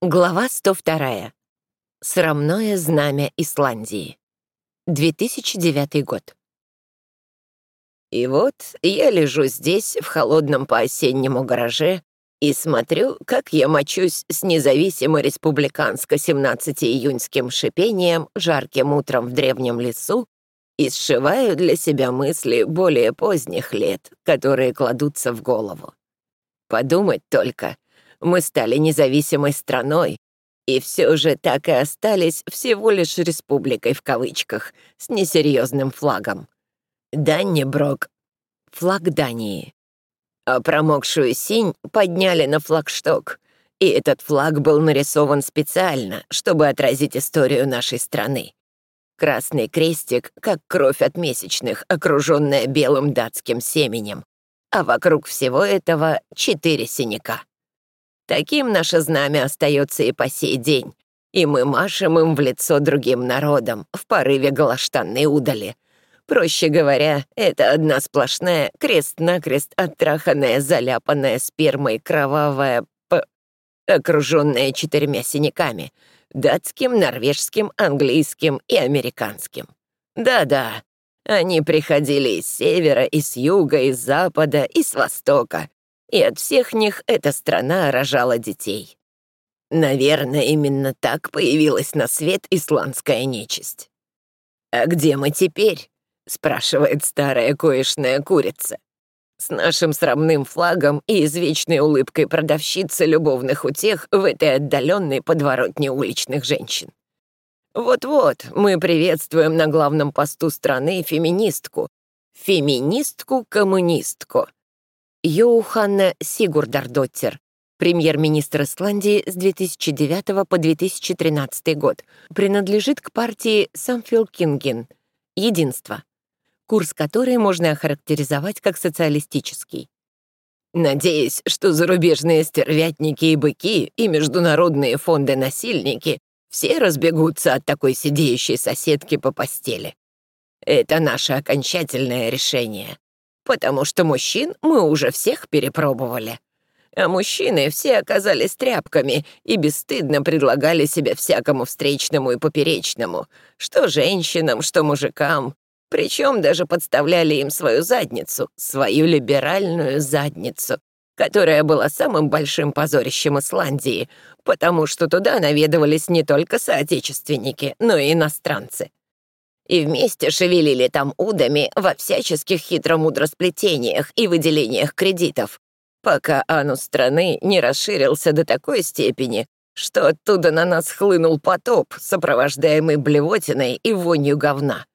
Глава 102. Срамное знамя Исландии. 2009 год. И вот я лежу здесь, в холодном по-осеннему гараже, и смотрю, как я мочусь с независимо республиканско-17-июньским шипением жарким утром в древнем лесу и сшиваю для себя мысли более поздних лет, которые кладутся в голову. Подумать только — мы стали независимой страной, и все же так и остались всего лишь республикой в кавычках с несерьезным флагом. Данниброк — флаг Дании. А промокшую синь подняли на флагшток, и этот флаг был нарисован специально, чтобы отразить историю нашей страны. Красный крестик, как кровь от месячных, окруженная белым датским семенем, а вокруг всего этого четыре синяка. Таким наше знамя остается и по сей день, и мы машем им в лицо другим народам в порыве голоштанной удали. Проще говоря, это одна сплошная крест-накрест оттраханная, заляпанная спермой кровавая п... окруженная четырьмя синяками — датским, норвежским, английским и американским. Да-да, они приходили из севера, из юга, из запада, и с востока, и от всех них эта страна рожала детей. Наверное, именно так появилась на свет исландская нечисть. «А где мы теперь?» — спрашивает старая коешная курица. С нашим срамным флагом и извечной улыбкой продавщицы любовных утех в этой отдаленной подворотне уличных женщин. Вот-вот, мы приветствуем на главном посту страны феминистку. Феминистку-коммунистку, Йоуханна Сигурдардоттер, премьер-министр Исландии с 2009 по 2013 год, принадлежит к партии Самфилкинген «Единство», курс которой можно охарактеризовать как социалистический. Надеюсь, что зарубежные стервятники и быки и международные фонды-насильники все разбегутся от такой сидеющей соседки по постели. Это наше окончательное решение потому что мужчин мы уже всех перепробовали. А мужчины все оказались тряпками и бесстыдно предлагали себя всякому встречному и поперечному, что женщинам, что мужикам, причем даже подставляли им свою задницу, свою либеральную задницу, которая была самым большим позорищем Исландии, потому что туда наведывались не только соотечественники, но и иностранцы и вместе шевелили там удами во всяческих хитро-мудросплетениях и выделениях кредитов, пока анус страны не расширился до такой степени, что оттуда на нас хлынул потоп, сопровождаемый блевотиной и вонью говна.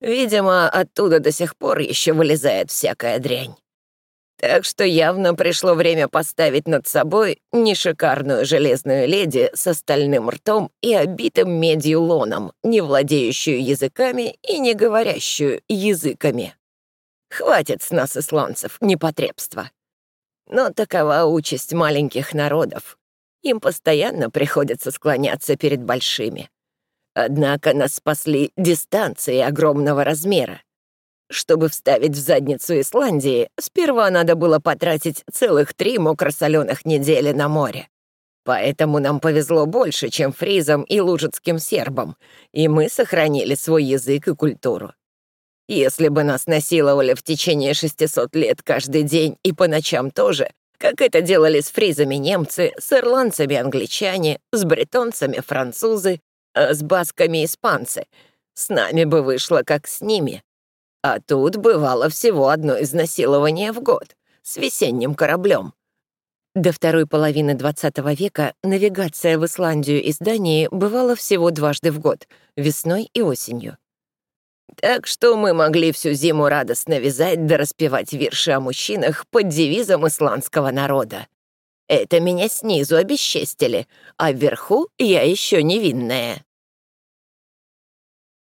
Видимо, оттуда до сих пор еще вылезает всякая дрянь. Так что явно пришло время поставить над собой не шикарную железную леди с остальным ртом и обитым медью лоном, не владеющую языками и не говорящую языками. Хватит с нас, исландцев, непотребства. Но такова участь маленьких народов. Им постоянно приходится склоняться перед большими. Однако нас спасли дистанции огромного размера. Чтобы вставить в задницу Исландии, сперва надо было потратить целых три мокросоленых недели на море. Поэтому нам повезло больше, чем фризам и лужицким сербам, и мы сохранили свой язык и культуру. Если бы нас насиловали в течение 600 лет каждый день и по ночам тоже, как это делали с фризами немцы, с ирландцами англичане, с бретонцами французы, а с басками испанцы, с нами бы вышло как с ними. А тут бывало всего одно изнасилование в год с весенним кораблем. До второй половины XX века навигация в Исландию из Дании бывала всего дважды в год — весной и осенью. Так что мы могли всю зиму радостно вязать да распевать вирши о мужчинах под девизом исландского народа. Это меня снизу обесчестили, а вверху я еще невинная.